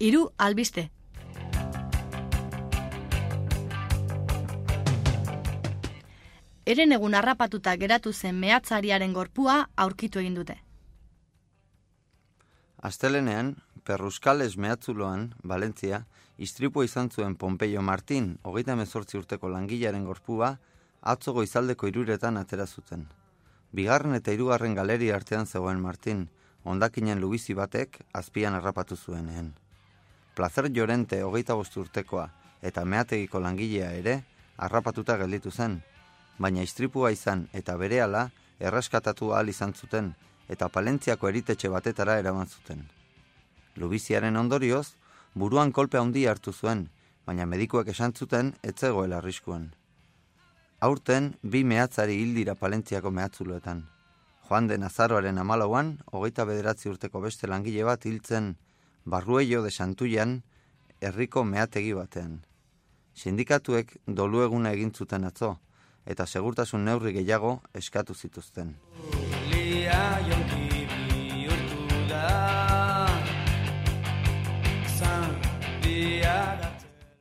Hiru albiste. Eren egun harrapatuta geratu zen mehatzariaren gorpua aurkitu egin dute. Astelenean, Perruskales mehatzuloan, Valentzia, istripua izan zuen Pompeio Martin, hogeita mezortzi urteko langilaren gorpua, atzogo izaldeko iruretan atera zuten. Bigarren eta hirugarren galeri artean zegoen Martin, ondakinen lubizi batek azpian harrapatu zuenean. Plazer jorente hogeita urtekoa eta meategiko langilea ere harrapatuta gelditu zen, baina istripua izan eta berehala erraskatatu ahal izan zuten eta palentziako eritetxe batetara eraman zuten. Lubiziaren ondorioz, buruan kolpe handi hartu zuen, baina medikuek esan zuten etzegoela arriskuan. Aurten, bi mehatzari hildira palentziako mehatzuloetan. Joan den azaroaren amalauan, hogeita bederatzi urteko beste langile bat hiltzen barruello de Santuian, herriko mehategi batean. Sindikatuek dolu eguna egin zuten atzo, eta segurtasun neurri gehiago eskatu zituzten. Lia